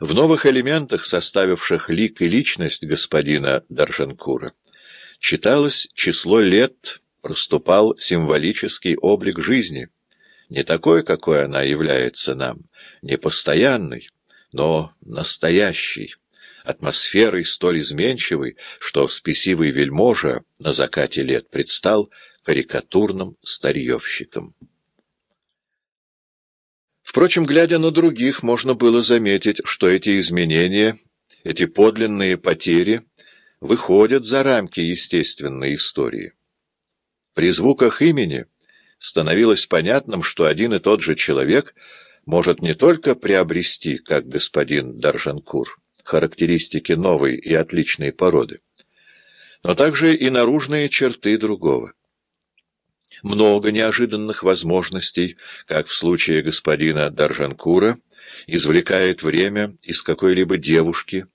В новых элементах, составивших лик и личность господина Даржанкура, читалось число лет, проступал символический облик жизни, не такой, какой она является нам, не постоянный, но настоящий, атмосферой столь изменчивой, что спесивый вельможа на закате лет предстал карикатурным старьевщиком. Впрочем, глядя на других, можно было заметить, что эти изменения, эти подлинные потери выходят за рамки естественной истории. При звуках имени становилось понятным, что один и тот же человек может не только приобрести, как господин Даржанкур, характеристики новой и отличной породы, но также и наружные черты другого много неожиданных возможностей, как в случае господина Даржанкура, извлекает время из какой-либо девушки,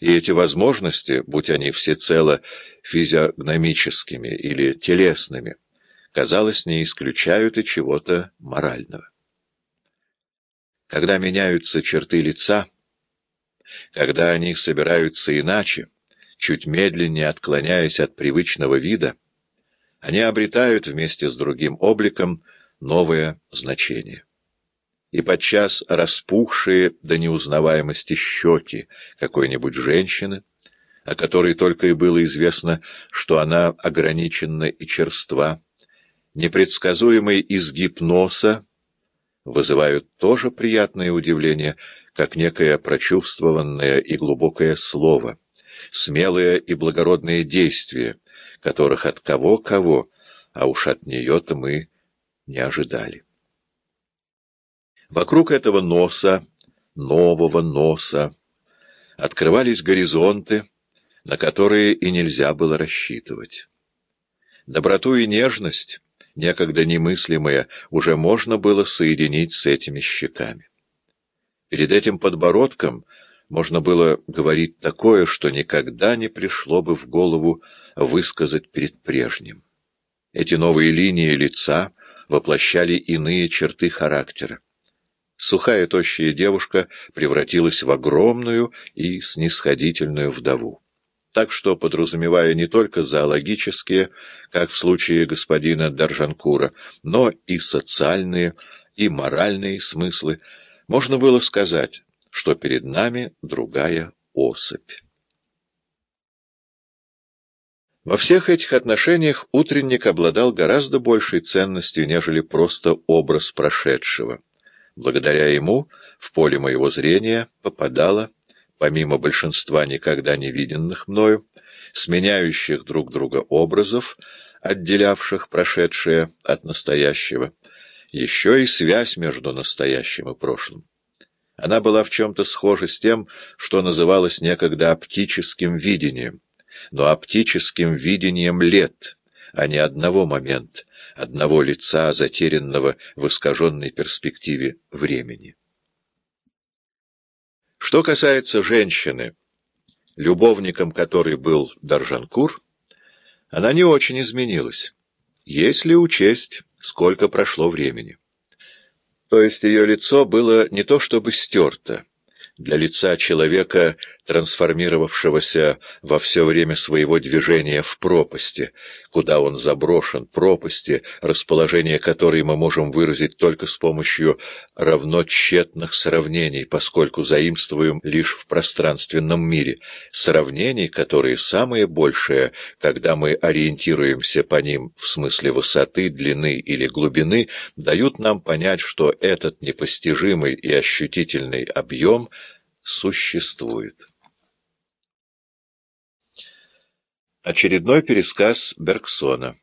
и эти возможности, будь они всецело физиогномическими или телесными, казалось, не исключают и чего-то морального. Когда меняются черты лица, когда они собираются иначе, чуть медленнее отклоняясь от привычного вида, они обретают вместе с другим обликом новое значение. И подчас распухшие до неузнаваемости щеки какой-нибудь женщины, о которой только и было известно, что она ограничена и черства, непредсказуемый изгиб носа вызывают тоже приятное удивление, как некое прочувствованное и глубокое слово, смелое и благородное действие — которых от кого-кого, а уж от нее-то мы не ожидали. Вокруг этого носа, нового носа, открывались горизонты, на которые и нельзя было рассчитывать. Доброту и нежность, некогда немыслимые, уже можно было соединить с этими щеками. Перед этим подбородком можно было говорить такое, что никогда не пришло бы в голову высказать перед прежним. Эти новые линии лица воплощали иные черты характера. Сухая тощая девушка превратилась в огромную и снисходительную вдову. Так что, подразумевая не только зоологические, как в случае господина Даржанкура, но и социальные, и моральные смыслы, можно было сказать, что перед нами другая особь. Во всех этих отношениях утренник обладал гораздо большей ценностью, нежели просто образ прошедшего. Благодаря ему в поле моего зрения попадало, помимо большинства никогда не виденных мною, сменяющих друг друга образов, отделявших прошедшее от настоящего, еще и связь между настоящим и прошлым. Она была в чем-то схожа с тем, что называлось некогда оптическим видением, но оптическим видением лет, а не одного момента, одного лица, затерянного в искаженной перспективе времени. Что касается женщины, любовником которой был Даржанкур, она не очень изменилась, если учесть, сколько прошло времени. То есть ее лицо было не то чтобы стерто, для лица человека, трансформировавшегося во все время своего движения в пропасти, куда он заброшен, пропасти, расположение которой мы можем выразить только с помощью равно сравнений, поскольку заимствуем лишь в пространственном мире, сравнений, которые самые большие, когда мы ориентируемся по ним в смысле высоты, длины или глубины, дают нам понять, что этот непостижимый и ощутительный объем – существует. Очередной пересказ Бергсона.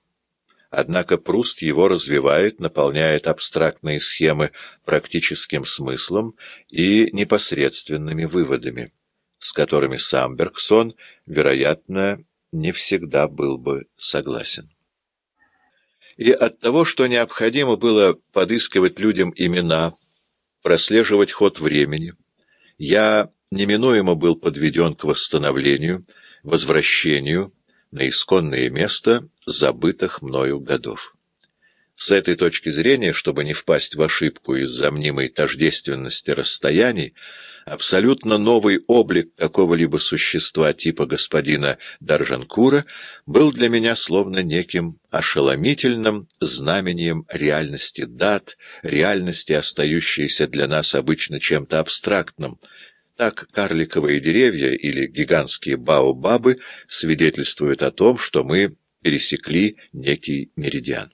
Однако Пруст его развивает, наполняет абстрактные схемы практическим смыслом и непосредственными выводами, с которыми сам Бергсон, вероятно, не всегда был бы согласен. И от того, что необходимо было подыскивать людям имена, прослеживать ход времени, я неминуемо был подведен к восстановлению, возвращению на исконное место забытых мною годов. С этой точки зрения, чтобы не впасть в ошибку из-за мнимой тождественности расстояний, абсолютно новый облик какого-либо существа типа господина Даржанкура был для меня словно неким ошеломительным знамением реальности дат, реальности, остающейся для нас обычно чем-то абстрактным. Так карликовые деревья или гигантские баобабы свидетельствуют о том, что мы пересекли некий меридиан.